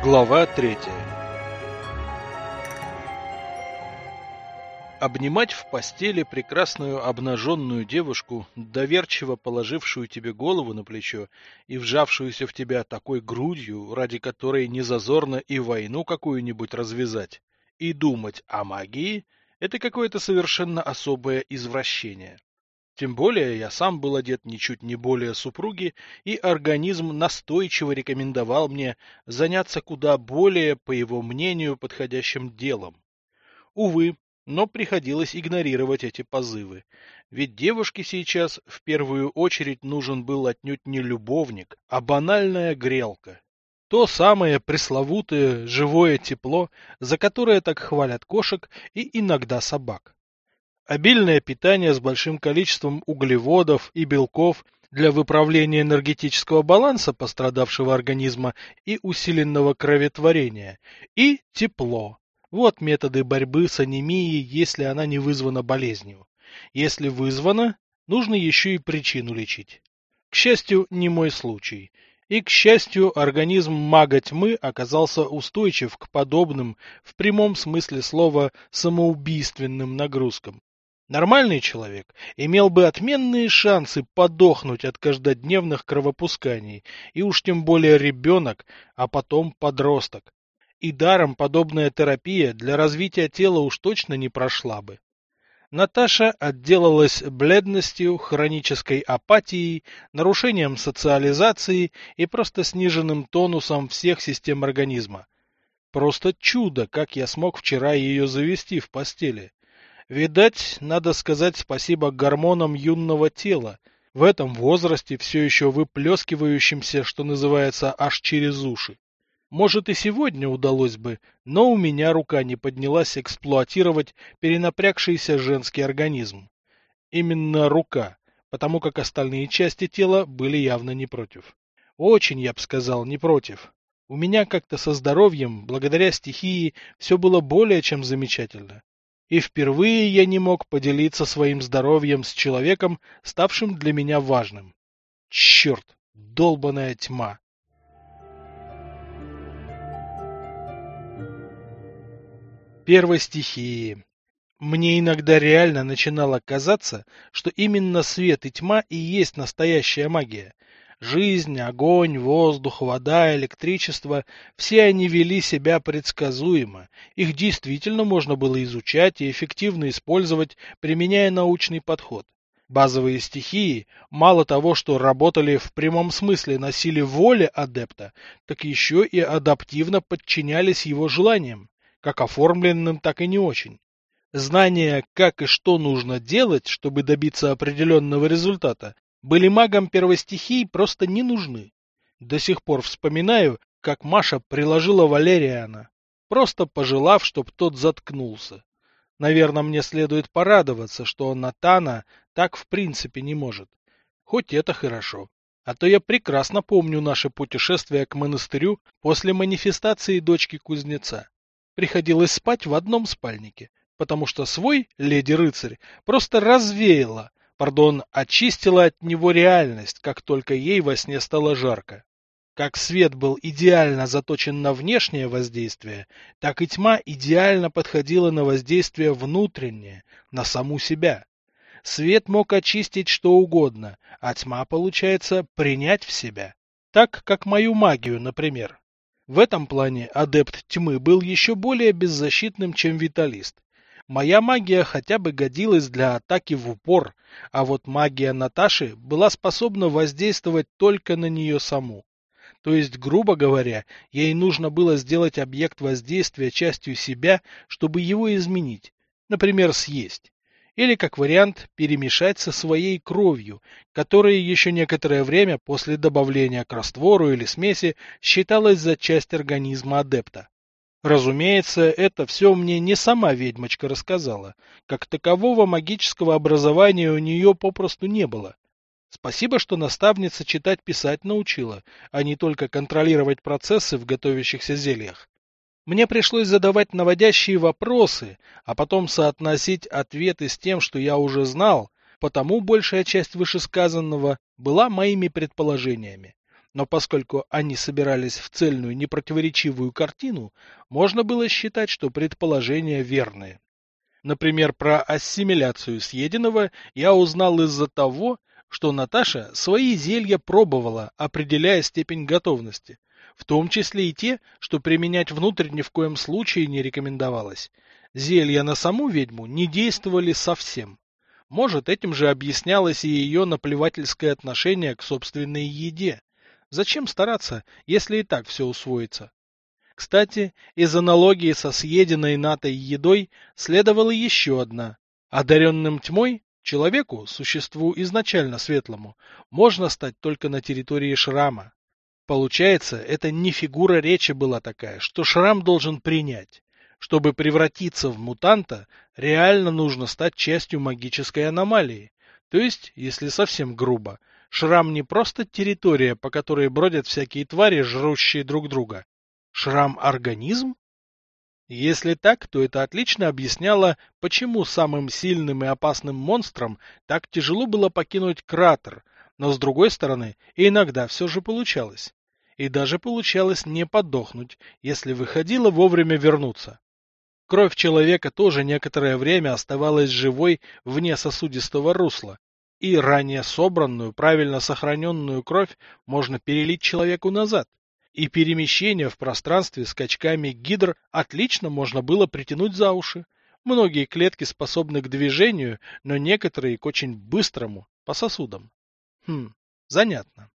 Глава третья Обнимать в постели прекрасную обнаженную девушку, доверчиво положившую тебе голову на плечо и вжавшуюся в тебя такой грудью, ради которой не зазорно и войну какую-нибудь развязать, и думать о магии — это какое-то совершенно особое извращение. Тем более я сам был одет ничуть не более супруги, и организм настойчиво рекомендовал мне заняться куда более, по его мнению, подходящим делом. Увы, но приходилось игнорировать эти позывы, ведь девушке сейчас в первую очередь нужен был отнюдь не любовник, а банальная грелка. То самое пресловутое живое тепло, за которое так хвалят кошек и иногда собак. Обильное питание с большим количеством углеводов и белков для выправления энергетического баланса пострадавшего организма и усиленного кроветворения, и тепло. Вот методы борьбы с анемией, если она не вызвана болезнью. Если вызвана, нужно еще и причину лечить. К счастью, не мой случай. И, к счастью, организм мага тьмы оказался устойчив к подобным, в прямом смысле слова, самоубийственным нагрузкам. Нормальный человек имел бы отменные шансы подохнуть от каждодневных кровопусканий, и уж тем более ребенок, а потом подросток. И даром подобная терапия для развития тела уж точно не прошла бы. Наташа отделалась бледностью, хронической апатией, нарушением социализации и просто сниженным тонусом всех систем организма. Просто чудо, как я смог вчера ее завести в постели. Видать, надо сказать спасибо гормонам юного тела, в этом возрасте все еще выплескивающимся, что называется, аж через уши. Может и сегодня удалось бы, но у меня рука не поднялась эксплуатировать перенапрягшийся женский организм. Именно рука, потому как остальные части тела были явно не против. Очень, я бы сказал, не против. У меня как-то со здоровьем, благодаря стихии, все было более чем замечательно и впервые я не мог поделиться своим здоровьем с человеком, ставшим для меня важным. Черт, долбаная тьма! Первой стихии. Мне иногда реально начинало казаться, что именно свет и тьма и есть настоящая магия, Жизнь, огонь, воздух, вода, электричество – все они вели себя предсказуемо. Их действительно можно было изучать и эффективно использовать, применяя научный подход. Базовые стихии, мало того, что работали в прямом смысле на силе воли адепта, так еще и адаптивно подчинялись его желаниям, как оформленным, так и не очень. Знание, как и что нужно делать, чтобы добиться определенного результата, были магам первостихий просто не нужны. До сих пор вспоминаю, как Маша приложила Валериана, просто пожелав, чтоб тот заткнулся. Наверное, мне следует порадоваться, что Натана так в принципе не может. Хоть это хорошо. А то я прекрасно помню наше путешествие к монастырю после манифестации дочки кузнеца. Приходилось спать в одном спальнике, потому что свой леди-рыцарь просто развеяла, пардон, очистила от него реальность, как только ей во сне стало жарко. Как свет был идеально заточен на внешнее воздействие, так и тьма идеально подходила на воздействие внутреннее, на саму себя. Свет мог очистить что угодно, а тьма, получается, принять в себя. Так, как мою магию, например. В этом плане адепт тьмы был еще более беззащитным, чем виталист. Моя магия хотя бы годилась для атаки в упор, а вот магия Наташи была способна воздействовать только на нее саму. То есть, грубо говоря, ей нужно было сделать объект воздействия частью себя, чтобы его изменить, например, съесть. Или, как вариант, перемешать со своей кровью, которая еще некоторое время после добавления к раствору или смеси считалась за часть организма адепта. Разумеется, это все мне не сама ведьмочка рассказала. Как такового магического образования у нее попросту не было. Спасибо, что наставница читать-писать научила, а не только контролировать процессы в готовящихся зельях. Мне пришлось задавать наводящие вопросы, а потом соотносить ответы с тем, что я уже знал, потому большая часть вышесказанного была моими предположениями. Но поскольку они собирались в цельную непротиворечивую картину, можно было считать, что предположения верные. Например, про ассимиляцию съеденного я узнал из-за того, что Наташа свои зелья пробовала, определяя степень готовности, в том числе и те, что применять внутрь ни в коем случае не рекомендовалось. Зелья на саму ведьму не действовали совсем. Может, этим же объяснялось и ее наплевательское отношение к собственной еде. Зачем стараться, если и так все усвоится? Кстати, из аналогии со съеденной натой едой следовала еще одна. Одаренным тьмой Человеку, существу изначально светлому, можно стать только на территории шрама. Получается, это не фигура речи была такая, что шрам должен принять. Чтобы превратиться в мутанта, реально нужно стать частью магической аномалии. То есть, если совсем грубо, шрам не просто территория, по которой бродят всякие твари, жрущие друг друга. Шрам – организм? Если так, то это отлично объясняло, почему самым сильным и опасным монстрам так тяжело было покинуть кратер, но с другой стороны, иногда все же получалось. И даже получалось не подохнуть, если выходило вовремя вернуться. Кровь человека тоже некоторое время оставалась живой вне сосудистого русла, и ранее собранную, правильно сохраненную кровь можно перелить человеку назад и перемещение в пространстве скачками гидр отлично можно было притянуть за уши. Многие клетки способны к движению, но некоторые к очень быстрому, по сосудам. Хм, занятно.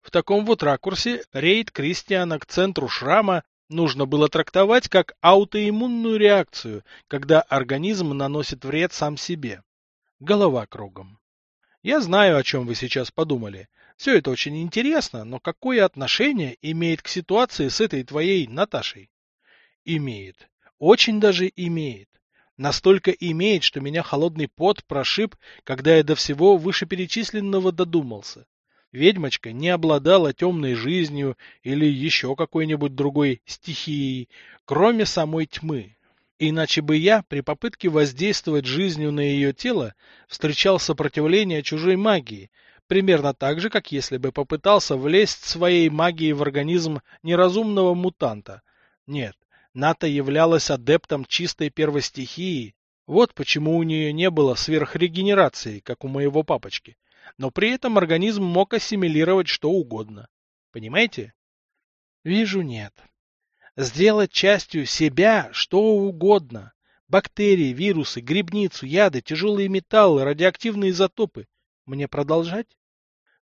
В таком вот ракурсе рейд Кристиана к центру шрама нужно было трактовать как аутоиммунную реакцию, когда организм наносит вред сам себе. Голова кругом. Я знаю, о чем вы сейчас подумали. Все это очень интересно, но какое отношение имеет к ситуации с этой твоей Наташей? Имеет. Очень даже имеет. Настолько имеет, что меня холодный пот прошиб, когда я до всего вышеперечисленного додумался. Ведьмочка не обладала темной жизнью или еще какой-нибудь другой стихией, кроме самой тьмы. Иначе бы я, при попытке воздействовать жизнью на ее тело, встречал сопротивление чужой магии, Примерно так же, как если бы попытался влезть своей магией в организм неразумного мутанта. Нет, Ната являлась адептом чистой первостихии. Вот почему у нее не было сверхрегенерации, как у моего папочки. Но при этом организм мог ассимилировать что угодно. Понимаете? Вижу, нет. Сделать частью себя что угодно. Бактерии, вирусы, грибницу, яды, тяжелые металлы, радиоактивные изотопы. Мне продолжать?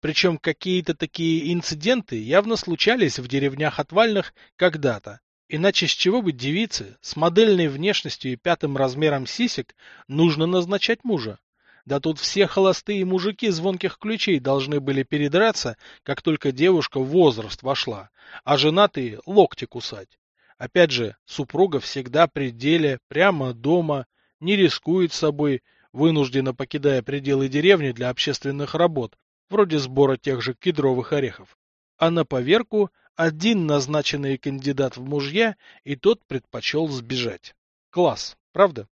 Причем какие-то такие инциденты явно случались в деревнях отвальных когда-то. Иначе с чего бы девице с модельной внешностью и пятым размером сисек нужно назначать мужа? Да тут все холостые мужики звонких ключей должны были передраться, как только девушка в возраст вошла, а женатые локти кусать. Опять же, супруга всегда при деле, прямо дома, не рискует собой, вынужденно покидая пределы деревни для общественных работ, вроде сбора тех же кедровых орехов. А на поверку один назначенный кандидат в мужья, и тот предпочел сбежать. Класс, правда?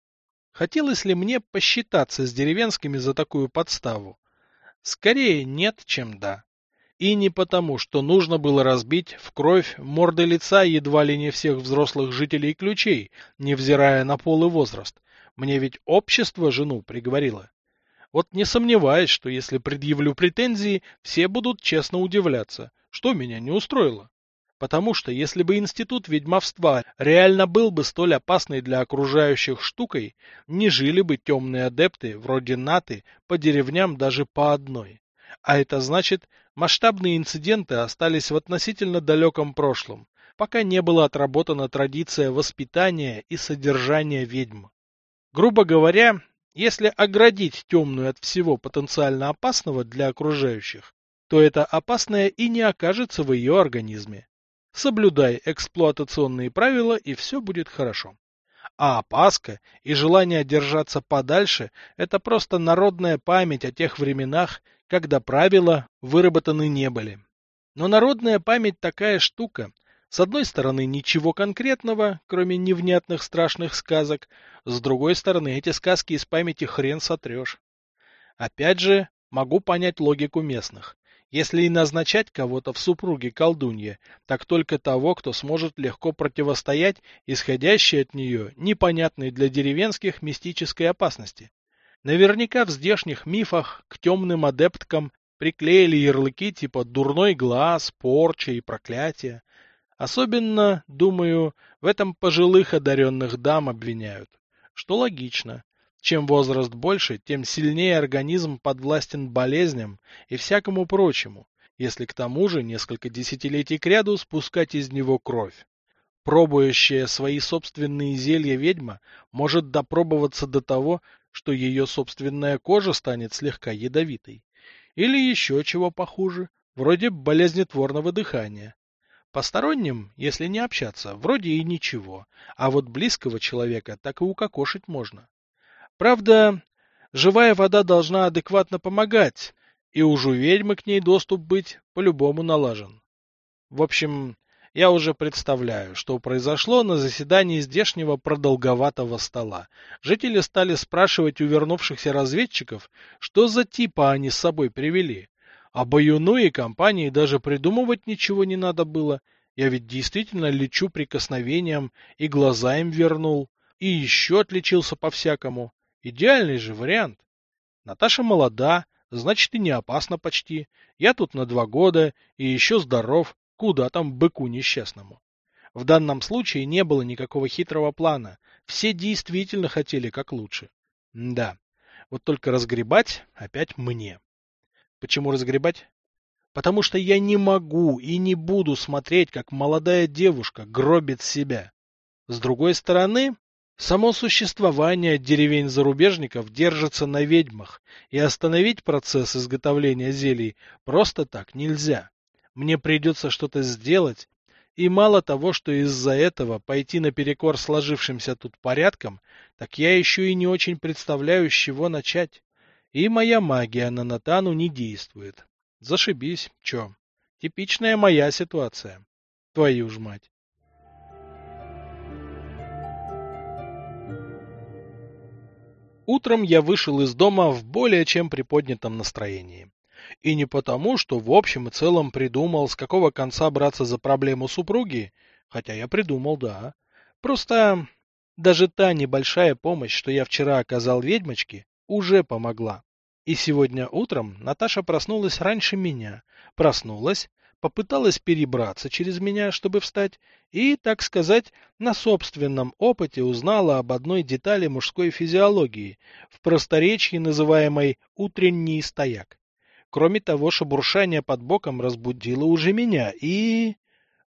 Хотелось ли мне посчитаться с деревенскими за такую подставу? Скорее нет, чем да. И не потому, что нужно было разбить в кровь морды лица едва ли не всех взрослых жителей ключей, невзирая на пол и возраст. Мне ведь общество жену приговорило. Вот не сомневаюсь, что если предъявлю претензии, все будут честно удивляться, что меня не устроило. Потому что если бы институт ведьмовства реально был бы столь опасной для окружающих штукой, не жили бы темные адепты, вроде Наты, по деревням даже по одной. А это значит, масштабные инциденты остались в относительно далеком прошлом, пока не была отработана традиция воспитания и содержания ведьм. Грубо говоря, если оградить темную от всего потенциально опасного для окружающих, то это опасное и не окажется в ее организме. Соблюдай эксплуатационные правила, и все будет хорошо. А опаска и желание держаться подальше – это просто народная память о тех временах, когда правила выработаны не были. Но народная память такая штука, с одной стороны, ничего конкретного, кроме невнятных страшных сказок, с другой стороны, эти сказки из памяти хрен сотрешь. Опять же, могу понять логику местных. Если и назначать кого-то в супруге колдунье, так только того, кто сможет легко противостоять исходящей от нее непонятной для деревенских мистической опасности. Наверняка в здешних мифах к темным адепткам приклеили ярлыки типа «дурной глаз», «порча» и «проклятие». Особенно, думаю, в этом пожилых одаренных дам обвиняют, что логично. Чем возраст больше, тем сильнее организм подвластен болезням и всякому прочему, если к тому же несколько десятилетий кряду спускать из него кровь. Пробующая свои собственные зелья ведьма может допробоваться до того, что ее собственная кожа станет слегка ядовитой. Или еще чего похуже, вроде болезнетворного дыхания. Посторонним, если не общаться, вроде и ничего, а вот близкого человека так и укокошить можно. Правда, живая вода должна адекватно помогать, и уж у ведьмы к ней доступ быть по-любому налажен. В общем, я уже представляю, что произошло на заседании здешнего продолговатого стола. Жители стали спрашивать у вернувшихся разведчиков, что за типа они с собой привели. А Баюну и компании даже придумывать ничего не надо было. Я ведь действительно лечу прикосновением и глаза им вернул, и еще отличился по-всякому. Идеальный же вариант. Наташа молода, значит и не опасна почти. Я тут на два года и еще здоров, куда там быку несчастному. В данном случае не было никакого хитрого плана. Все действительно хотели как лучше. М да, вот только разгребать опять мне. Почему разгребать? Потому что я не могу и не буду смотреть, как молодая девушка гробит себя. С другой стороны, Само существование деревень-зарубежников держится на ведьмах, и остановить процесс изготовления зелий просто так нельзя. Мне придется что-то сделать, и мало того, что из-за этого пойти наперекор сложившимся тут порядкам, так я еще и не очень представляю, с чего начать. И моя магия на Натану не действует. Зашибись, чё. Типичная моя ситуация. Твою ж мать. Утром я вышел из дома в более чем приподнятом настроении. И не потому, что в общем и целом придумал, с какого конца браться за проблему супруги, хотя я придумал, да. Просто даже та небольшая помощь, что я вчера оказал ведьмочке, уже помогла. И сегодня утром Наташа проснулась раньше меня. Проснулась, попыталась перебраться через меня, чтобы встать, и, так сказать, на собственном опыте узнала об одной детали мужской физиологии, в просторечии называемой «утренний стояк». Кроме того, шебуршание под боком разбудило уже меня, и...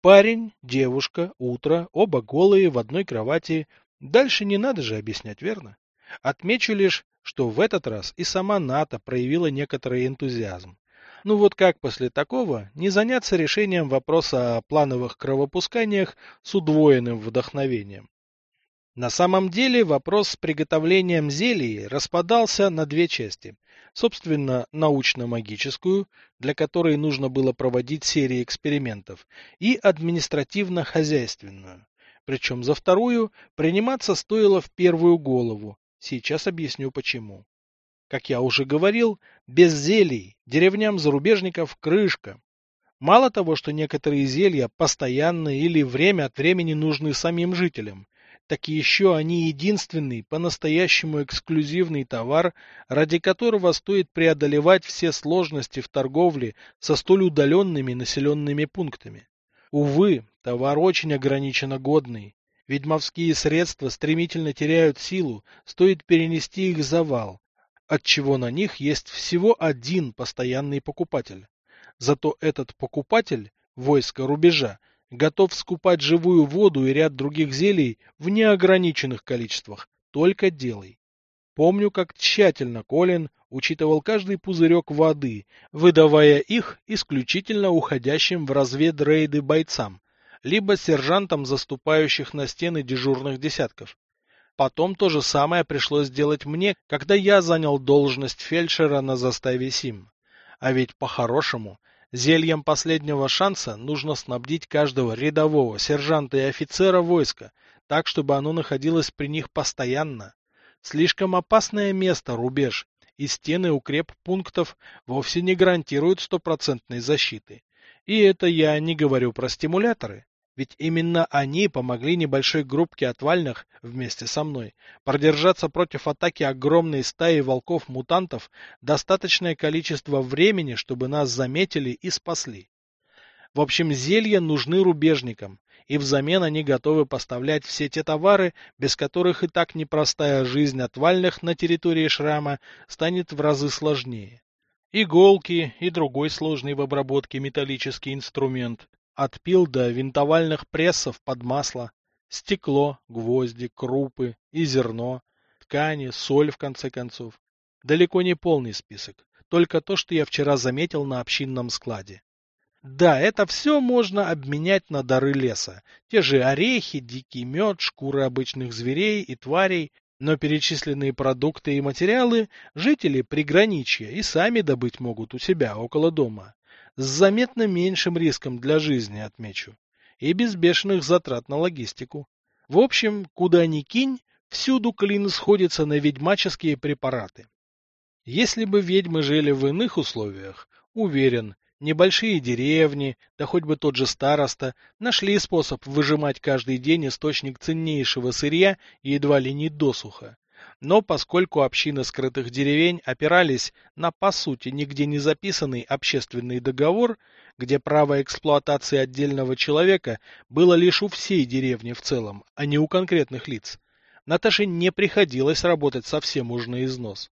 Парень, девушка, утро, оба голые в одной кровати. Дальше не надо же объяснять, верно? Отмечу лишь, что в этот раз и сама НАТО проявила некоторый энтузиазм. Ну вот как после такого не заняться решением вопроса о плановых кровопусканиях с удвоенным вдохновением? На самом деле вопрос с приготовлением зелий распадался на две части. Собственно, научно-магическую, для которой нужно было проводить серии экспериментов, и административно-хозяйственную. Причем за вторую приниматься стоило в первую голову. Сейчас объясню почему. Как я уже говорил, без зелий деревням зарубежников крышка. Мало того, что некоторые зелья постоянно или время от времени нужны самим жителям, так еще они единственный по-настоящему эксклюзивный товар, ради которого стоит преодолевать все сложности в торговле со столь удаленными населенными пунктами. Увы, товар очень ограниченно годный. Ведьмовские средства стремительно теряют силу, стоит перенести их завал, отчего на них есть всего один постоянный покупатель. Зато этот покупатель, войско рубежа, готов скупать живую воду и ряд других зелий в неограниченных количествах, только делай. Помню, как тщательно Колин учитывал каждый пузырек воды, выдавая их исключительно уходящим в разведрейды бойцам, либо сержантам заступающих на стены дежурных десятков. Потом то же самое пришлось сделать мне, когда я занял должность фельдшера на заставе Сим. А ведь по-хорошему, зельем последнего шанса нужно снабдить каждого рядового, сержанта и офицера войска, так, чтобы оно находилось при них постоянно. Слишком опасное место рубеж, и стены укреп пунктов вовсе не гарантируют стопроцентной защиты. И это я не говорю про стимуляторы. Ведь именно они помогли небольшой группке отвальных вместе со мной продержаться против атаки огромной стаи волков-мутантов достаточное количество времени, чтобы нас заметили и спасли. В общем, зелья нужны рубежникам, и взамен они готовы поставлять все те товары, без которых и так непростая жизнь отвальных на территории шрама станет в разы сложнее. Иголки и другой сложный в обработке металлический инструмент, от пил до винтовальных прессов под масло, стекло, гвозди, крупы и зерно, ткани, соль, в конце концов. Далеко не полный список, только то, что я вчера заметил на общинном складе. Да, это все можно обменять на дары леса. Те же орехи, дикий мед, шкуры обычных зверей и тварей, но перечисленные продукты и материалы жители приграничья и сами добыть могут у себя около дома с заметно меньшим риском для жизни, отмечу, и без бешеных затрат на логистику. В общем, куда ни кинь, всюду клин сходится на ведьмаческие препараты. Если бы ведьмы жили в иных условиях, уверен, небольшие деревни, да хоть бы тот же староста, нашли способ выжимать каждый день источник ценнейшего сырья едва ли не досуха. Но поскольку общины скрытых деревень опирались на, по сути, нигде не записанный общественный договор, где право эксплуатации отдельного человека было лишь у всей деревни в целом, а не у конкретных лиц, Наташе не приходилось работать совсем уж на износ.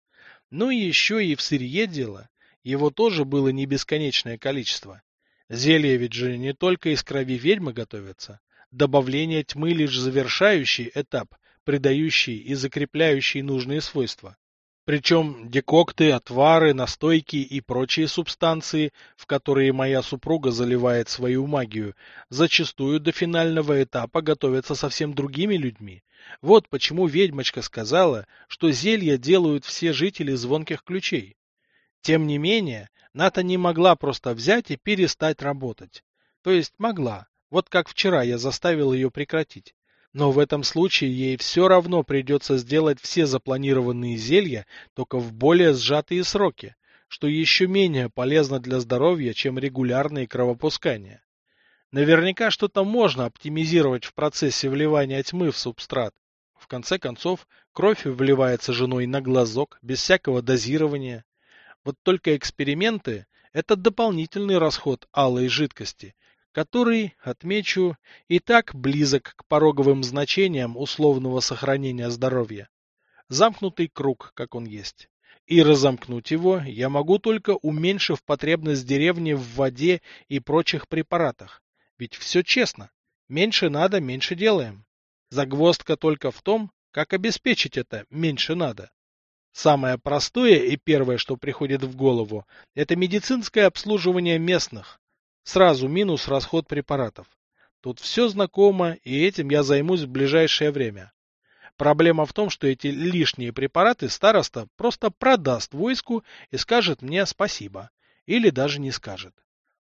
Ну и еще и в сырье дело. Его тоже было не бесконечное количество. Зелье ведь же не только из крови ведьмы готовятся. Добавление тьмы лишь завершающий этап, придающие и закрепляющие нужные свойства. Причем декокты, отвары, настойки и прочие субстанции, в которые моя супруга заливает свою магию, зачастую до финального этапа готовятся совсем другими людьми. Вот почему ведьмочка сказала, что зелья делают все жители звонких ключей. Тем не менее, Ната не могла просто взять и перестать работать. То есть могла, вот как вчера я заставил ее прекратить. Но в этом случае ей все равно придется сделать все запланированные зелья, только в более сжатые сроки, что еще менее полезно для здоровья, чем регулярные кровопускания. Наверняка что-то можно оптимизировать в процессе вливания тьмы в субстрат. В конце концов, кровь вливается женой на глазок, без всякого дозирования. Вот только эксперименты – это дополнительный расход алой жидкости, который, отмечу, и так близок к пороговым значениям условного сохранения здоровья. Замкнутый круг, как он есть. И разомкнуть его я могу только уменьшив потребность деревни в воде и прочих препаратах. Ведь все честно. Меньше надо, меньше делаем. Загвоздка только в том, как обеспечить это меньше надо. Самое простое и первое, что приходит в голову, это медицинское обслуживание местных, Сразу минус расход препаратов. Тут все знакомо, и этим я займусь в ближайшее время. Проблема в том, что эти лишние препараты староста просто продаст войску и скажет мне спасибо. Или даже не скажет.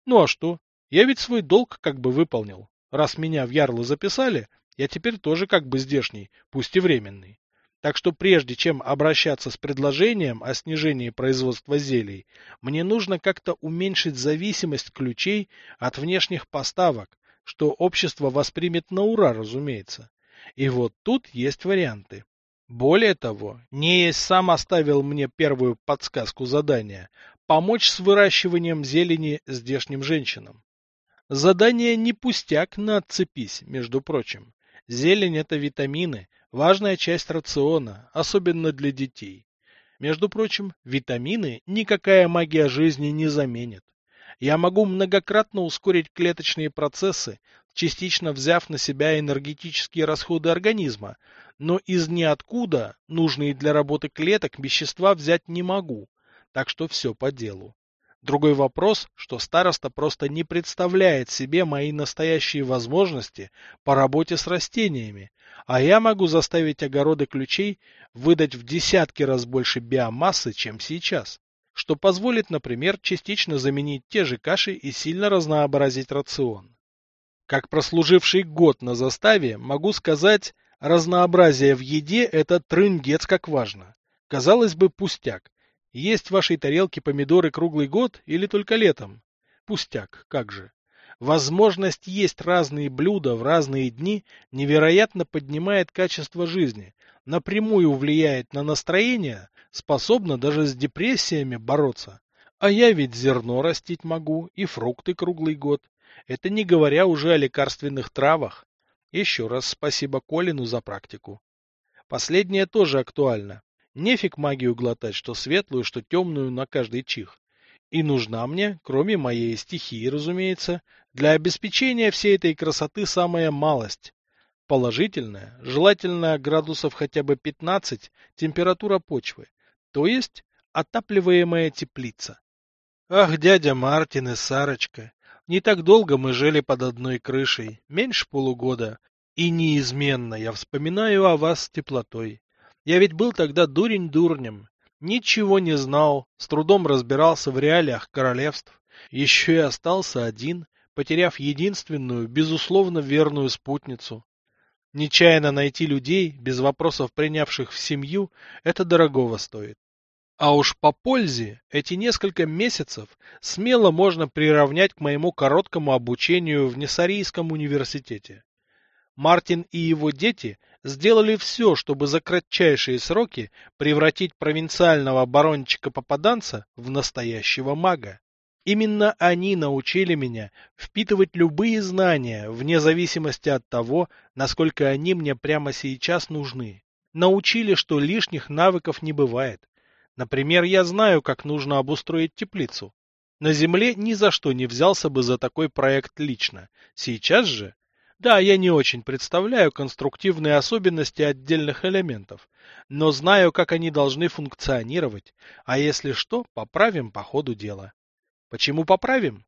Ну а что? Я ведь свой долг как бы выполнил. Раз меня в ярлы записали, я теперь тоже как бы здешний, пусть и временный. Так что прежде чем обращаться с предложением о снижении производства зелий, мне нужно как-то уменьшить зависимость ключей от внешних поставок, что общество воспримет на ура, разумеется. И вот тут есть варианты. Более того, Неясь сам оставил мне первую подсказку задания – помочь с выращиванием зелени здешним женщинам. Задание не пустяк на отцепись, между прочим. Зелень – это витамины, Важная часть рациона, особенно для детей. Между прочим, витамины никакая магия жизни не заменит. Я могу многократно ускорить клеточные процессы, частично взяв на себя энергетические расходы организма, но из ниоткуда нужные для работы клеток вещества взять не могу, так что все по делу. Другой вопрос, что староста просто не представляет себе мои настоящие возможности по работе с растениями, а я могу заставить огороды ключей выдать в десятки раз больше биомассы, чем сейчас, что позволит, например, частично заменить те же каши и сильно разнообразить рацион. Как прослуживший год на заставе, могу сказать, разнообразие в еде – это трындец как важно. Казалось бы, пустяк, Есть в вашей тарелке помидоры круглый год или только летом? Пустяк, как же. Возможность есть разные блюда в разные дни невероятно поднимает качество жизни, напрямую влияет на настроение, способна даже с депрессиями бороться. А я ведь зерно растить могу и фрукты круглый год. Это не говоря уже о лекарственных травах. Еще раз спасибо Колину за практику. Последнее тоже актуально. Нефиг магию глотать, что светлую, что темную на каждый чих. И нужна мне, кроме моей стихии, разумеется, для обеспечения всей этой красоты самая малость. Положительная, желательно градусов хотя бы 15, температура почвы, то есть отапливаемая теплица. Ах, дядя Мартин и Сарочка, не так долго мы жили под одной крышей, меньше полугода, и неизменно я вспоминаю о вас с теплотой. Я ведь был тогда дурень дурнем, ничего не знал, с трудом разбирался в реалиях королевств, еще и остался один, потеряв единственную, безусловно верную спутницу. Нечаянно найти людей, без вопросов принявших в семью, это дорогого стоит. А уж по пользе эти несколько месяцев смело можно приравнять к моему короткому обучению в Несарийском университете. Мартин и его дети сделали все, чтобы за кратчайшие сроки превратить провинциального барончика-попаданца в настоящего мага. Именно они научили меня впитывать любые знания, вне зависимости от того, насколько они мне прямо сейчас нужны. Научили, что лишних навыков не бывает. Например, я знаю, как нужно обустроить теплицу. На Земле ни за что не взялся бы за такой проект лично. Сейчас же... Да, я не очень представляю конструктивные особенности отдельных элементов, но знаю, как они должны функционировать, а если что, поправим по ходу дела. Почему поправим?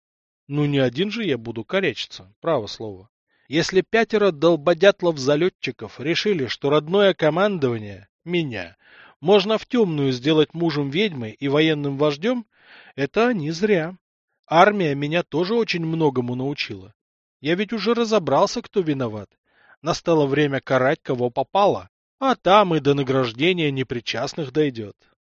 Ну, не один же я буду корячиться, право слово. Если пятеро долбодятлов-залетчиков решили, что родное командование, меня, можно в темную сделать мужем ведьмы и военным вождем, это не зря. Армия меня тоже очень многому научила. Я ведь уже разобрался, кто виноват. Настало время карать, кого попало, а там и до награждения непричастных дойдет.